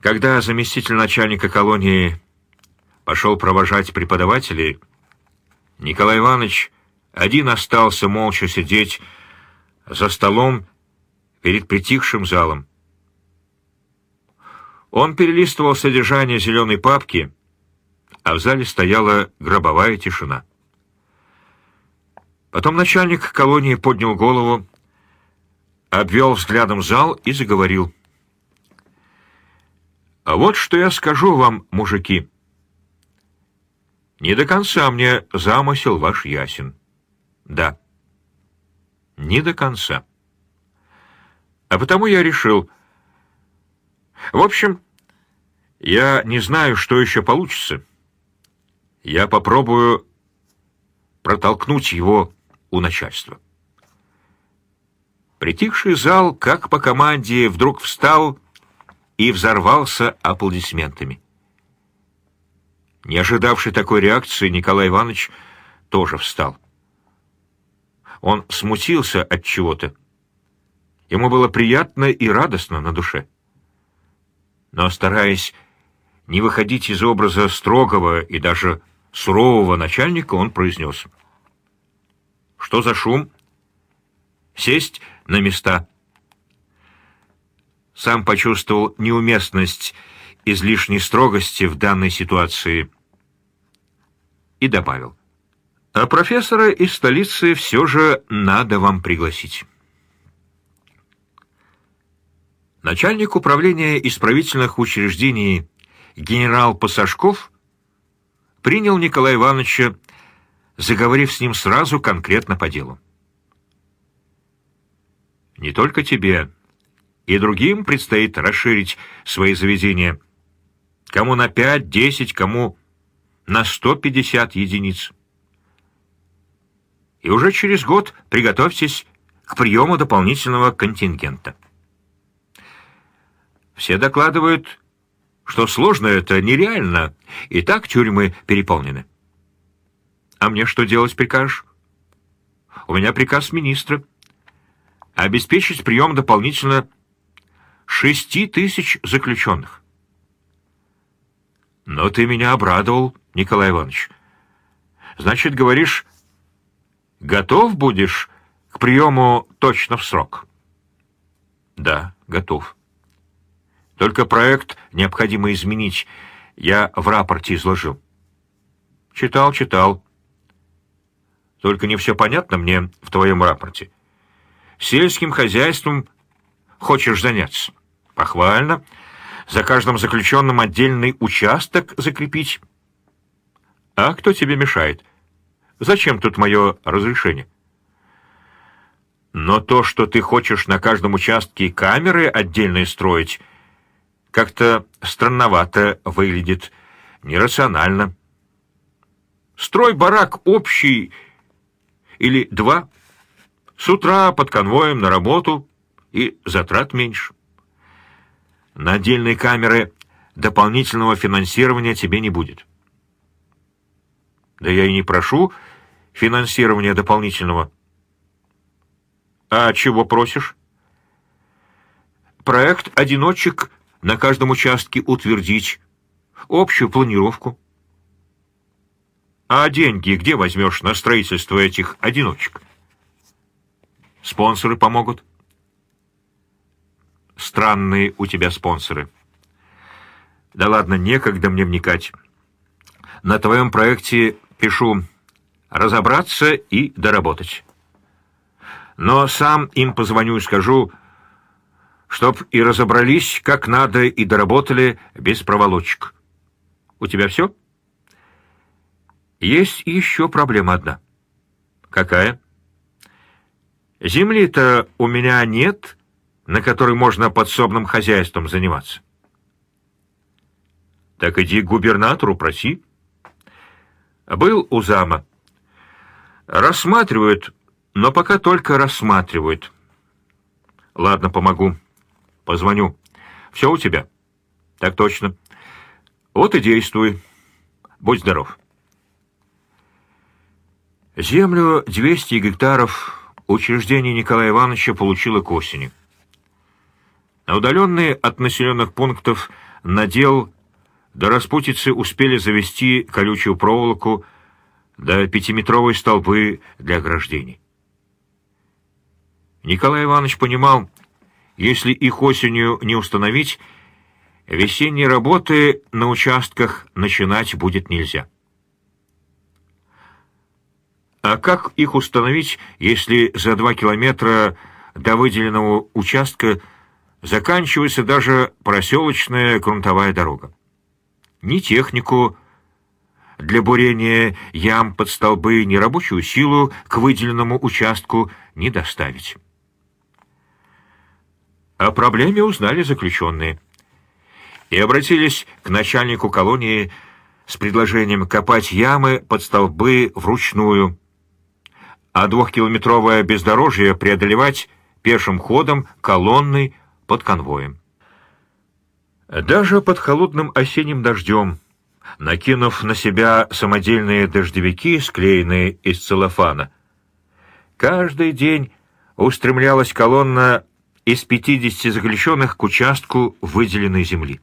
Когда заместитель начальника колонии пошел провожать преподавателей, Николай Иванович один остался молча сидеть за столом перед притихшим залом. Он перелистывал содержание зеленой папки, а в зале стояла гробовая тишина. Потом начальник колонии поднял голову, обвел взглядом зал и заговорил. «А вот что я скажу вам, мужики. Не до конца мне замысел ваш ясен. Да, не до конца. А потому я решил... В общем, я не знаю, что еще получится. Я попробую протолкнуть его у начальства. Притихший зал, как по команде, вдруг встал и взорвался аплодисментами. Не ожидавший такой реакции, Николай Иванович тоже встал. Он смутился от чего-то. Ему было приятно и радостно на душе. Но, стараясь не выходить из образа строгого и даже сурового начальника, он произнес. «Что за шум?» «Сесть на места». Сам почувствовал неуместность излишней строгости в данной ситуации и добавил. «А профессора из столицы все же надо вам пригласить». Начальник управления исправительных учреждений генерал Пасашков принял Николая Ивановича, заговорив с ним сразу конкретно по делу. «Не только тебе, и другим предстоит расширить свои заведения. Кому на пять, десять, кому на сто пятьдесят единиц. И уже через год приготовьтесь к приему дополнительного контингента. Все докладывают, что сложно это нереально, и так тюрьмы переполнены. А мне что делать прикажешь? У меня приказ министра. Обеспечить прием дополнительно шести тысяч заключенных. Но ты меня обрадовал, Николай Иванович. Значит, говоришь, готов будешь к приему точно в срок? Да, готов. Только проект необходимо изменить. Я в рапорте изложил. Читал, читал. Только не все понятно мне в твоем рапорте. Сельским хозяйством хочешь заняться? Похвально. За каждым заключенным отдельный участок закрепить. А кто тебе мешает? Зачем тут мое разрешение? Но то, что ты хочешь на каждом участке камеры отдельные строить, как-то странновато выглядит, нерационально. Строй барак общий или два, с утра под конвоем на работу и затрат меньше. На отдельные камеры дополнительного финансирования тебе не будет. Да я и не прошу финансирования дополнительного. А чего просишь? Проект «Одиночек» на каждом участке утвердить, общую планировку. А деньги где возьмешь на строительство этих одиночек? Спонсоры помогут. Странные у тебя спонсоры. Да ладно, некогда мне вникать. На твоем проекте пишу «разобраться и доработать». Но сам им позвоню и скажу, чтоб и разобрались как надо и доработали без проволочек. У тебя все? Есть еще проблема одна. Какая? Земли-то у меня нет, на которой можно подсобным хозяйством заниматься. Так иди к губернатору, проси. Был у зама. Рассматривают, но пока только рассматривают. Ладно, помогу. Позвоню. Все у тебя? Так точно. Вот и действуй. Будь здоров. Землю 200 гектаров учреждение Николая Ивановича получило к осени. На удаленные от населенных пунктов надел, до распутицы успели завести колючую проволоку до пятиметровой столбы для ограждений. Николай Иванович понимал, если их осенью не установить, весенние работы на участках начинать будет нельзя. А как их установить, если за два километра до выделенного участка заканчивается даже проселочная грунтовая дорога? Ни технику для бурения ям под столбы, ни рабочую силу к выделенному участку не доставить. О проблеме узнали заключенные и обратились к начальнику колонии с предложением копать ямы под столбы вручную, а двухкилометровое бездорожье преодолевать пешим ходом колонной под конвоем. Даже под холодным осенним дождем, накинув на себя самодельные дождевики, склеенные из целлофана, каждый день устремлялась колонна из 50 заключенных к участку выделенной земли.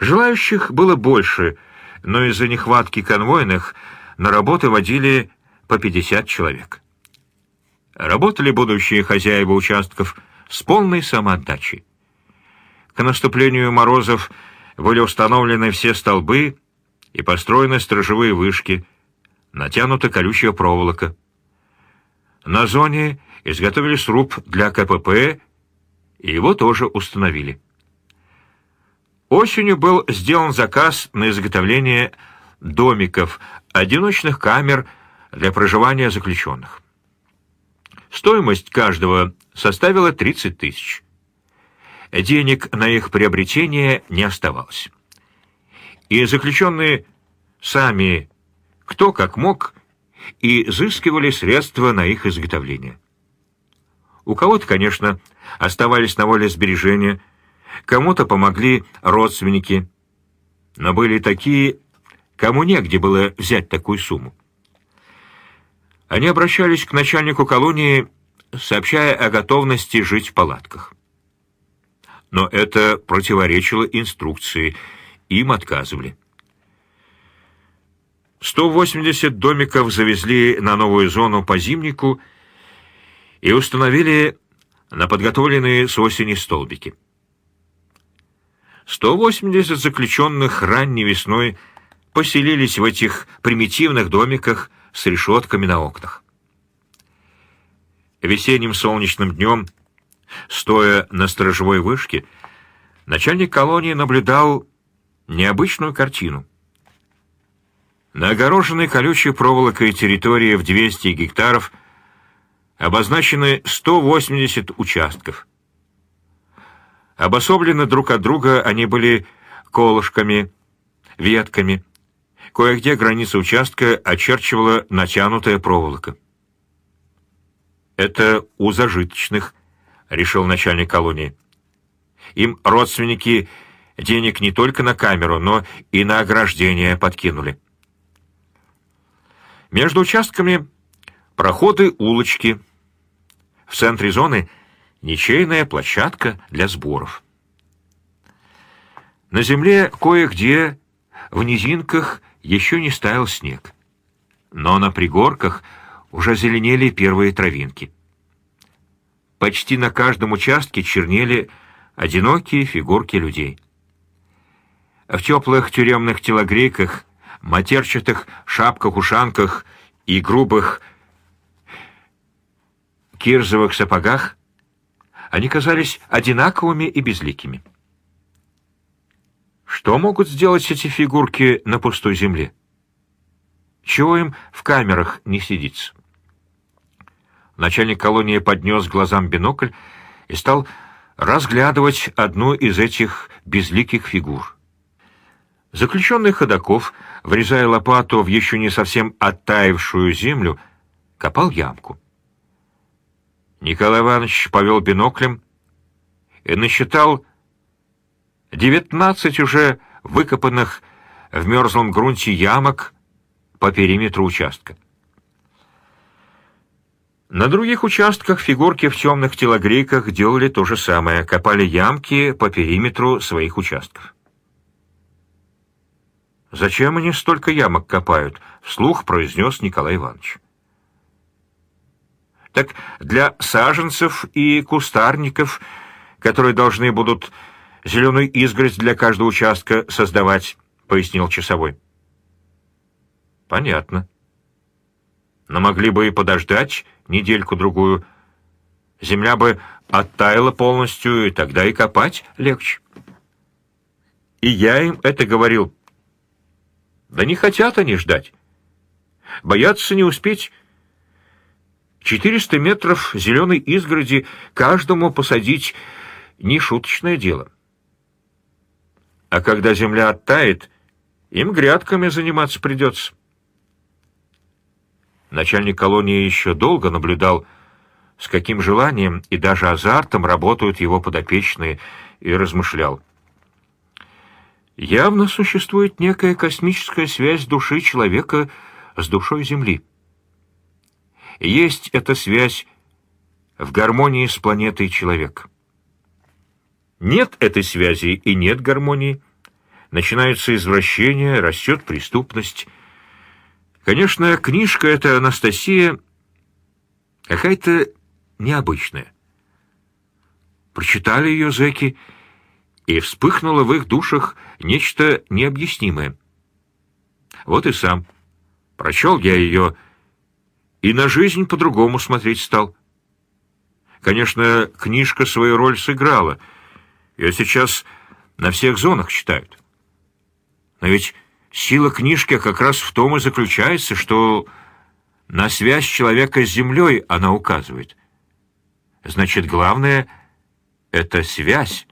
Желающих было больше, но из-за нехватки конвойных на работы водили по 50 человек. Работали будущие хозяева участков с полной самоотдачей. К наступлению морозов были установлены все столбы и построены сторожевые вышки, натянута колючая проволока. На зоне изготовили сруб для КПП, и его тоже установили. Осенью был сделан заказ на изготовление домиков, одиночных камер для проживания заключенных. Стоимость каждого составила 30 тысяч. Денег на их приобретение не оставалось. И заключенные сами, кто как мог, и изыскивали средства на их изготовление. У кого-то, конечно, оставались на воле сбережения, кому-то помогли родственники, но были такие, кому негде было взять такую сумму. Они обращались к начальнику колонии, сообщая о готовности жить в палатках. Но это противоречило инструкции, им отказывали. 180 домиков завезли на новую зону по зимнику и установили на подготовленные с осени столбики. 180 заключенных ранней весной поселились в этих примитивных домиках с решетками на окнах. Весенним солнечным днем, стоя на сторожевой вышке, начальник колонии наблюдал необычную картину. На огороженной колючей проволокой территории в 200 гектаров обозначены 180 участков. Обособлены друг от друга они были колышками, ветками, Кое-где граница участка очерчивала натянутая проволока. «Это у зажиточных», — решил начальник колонии. «Им родственники денег не только на камеру, но и на ограждение подкинули». Между участками проходы улочки. В центре зоны ничейная площадка для сборов. На земле кое-где в низинках еще не стаял снег. Но на пригорках уже зеленели первые травинки. Почти на каждом участке чернели одинокие фигурки людей. В теплых тюремных телогрейках, матерчатых шапках-ушанках и грубых кирзовых сапогах они казались одинаковыми и безликими. Что могут сделать эти фигурки на пустой земле? Чего им в камерах не сидится? Начальник колонии поднес глазам бинокль и стал разглядывать одну из этих безликих фигур. Заключенный Ходаков, врезая лопату в еще не совсем оттаившую землю, копал ямку. Николай Иванович повел биноклем и насчитал Девятнадцать уже выкопанных в мерзлом грунте ямок по периметру участка. На других участках фигурки в темных телогрейках делали то же самое, копали ямки по периметру своих участков. «Зачем они столько ямок копают?» — вслух произнес Николай Иванович. «Так для саженцев и кустарников, которые должны будут зеленую изгородь для каждого участка создавать», — пояснил часовой. «Понятно. Но могли бы и подождать недельку-другую. Земля бы оттаяла полностью, и тогда и копать легче». И я им это говорил да не хотят они ждать. Боятся не успеть. Четыреста метров зеленой изгороди каждому посадить — не шуточное дело. А когда земля оттает, им грядками заниматься придется. Начальник колонии еще долго наблюдал, с каким желанием и даже азартом работают его подопечные, и размышлял. Явно существует некая космическая связь души человека с душой Земли. Есть эта связь в гармонии с планетой человек. Нет этой связи и нет гармонии. Начинаются извращения, растет преступность. Конечно, книжка эта Анастасия какая-то необычная. Прочитали ее зэки и вспыхнуло в их душах нечто необъяснимое. Вот и сам. Прочел я ее, и на жизнь по-другому смотреть стал. Конечно, книжка свою роль сыграла. Ее сейчас на всех зонах читают. Но ведь сила книжки как раз в том и заключается, что на связь человека с землей она указывает. Значит, главное — это связь.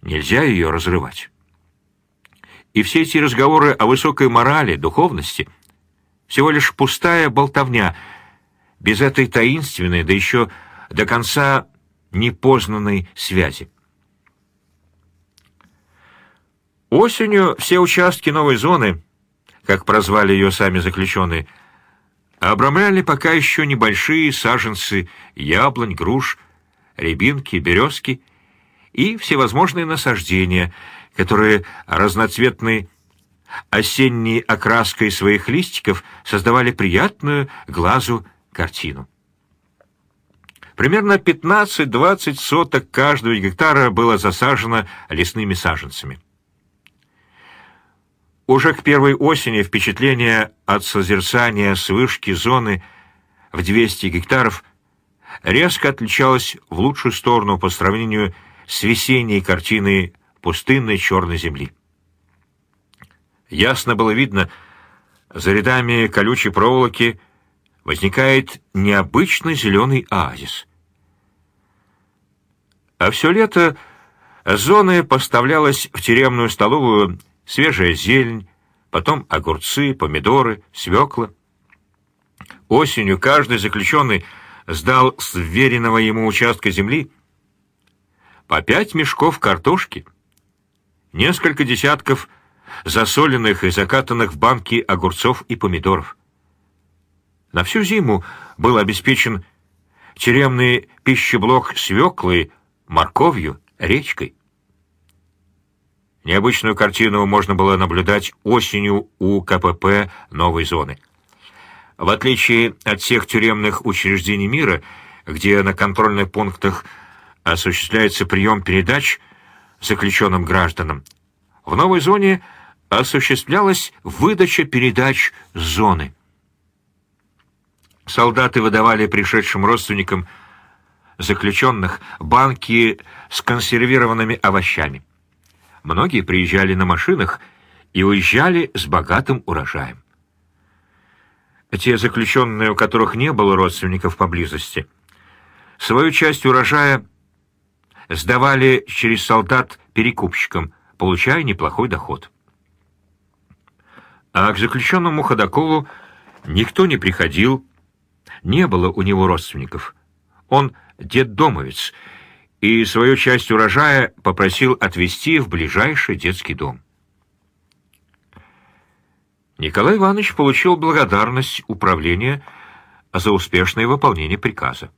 Нельзя ее разрывать. И все эти разговоры о высокой морали, духовности — всего лишь пустая болтовня, без этой таинственной, да еще до конца непознанной связи. Осенью все участки новой зоны, как прозвали ее сами заключенные, обрамляли пока еще небольшие саженцы яблонь, груш, рябинки, березки — и всевозможные насаждения, которые разноцветной осенней окраской своих листиков создавали приятную глазу картину. Примерно 15-20 соток каждого гектара было засажено лесными саженцами. Уже к первой осени впечатление от созерцания с зоны в 200 гектаров резко отличалось в лучшую сторону по сравнению с весенней картины пустынной черной земли. Ясно было видно, за рядами колючей проволоки возникает необычный зеленый оазис. А все лето зоны поставлялась в тюремную столовую свежая зелень, потом огурцы, помидоры, свекла. Осенью каждый заключенный сдал с веренного ему участка земли по пять мешков картошки, несколько десятков засоленных и закатанных в банки огурцов и помидоров. На всю зиму был обеспечен тюремный пищеблок свеклой, морковью, речкой. Необычную картину можно было наблюдать осенью у КПП новой зоны. В отличие от всех тюремных учреждений мира, где на контрольных пунктах осуществляется прием передач заключенным гражданам. В новой зоне осуществлялась выдача передач с зоны. Солдаты выдавали пришедшим родственникам заключенных банки с консервированными овощами. Многие приезжали на машинах и уезжали с богатым урожаем. Те заключенные, у которых не было родственников поблизости, свою часть урожая сдавали через солдат перекупщикам, получая неплохой доход. А к заключенному Ходакову никто не приходил, не было у него родственников. Он детдомовец, и свою часть урожая попросил отвезти в ближайший детский дом. Николай Иванович получил благодарность управления за успешное выполнение приказа.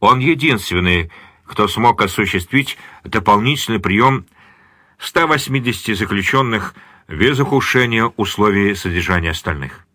Он единственный, кто смог осуществить дополнительный прием 180 заключенных без ухудшения условий содержания остальных.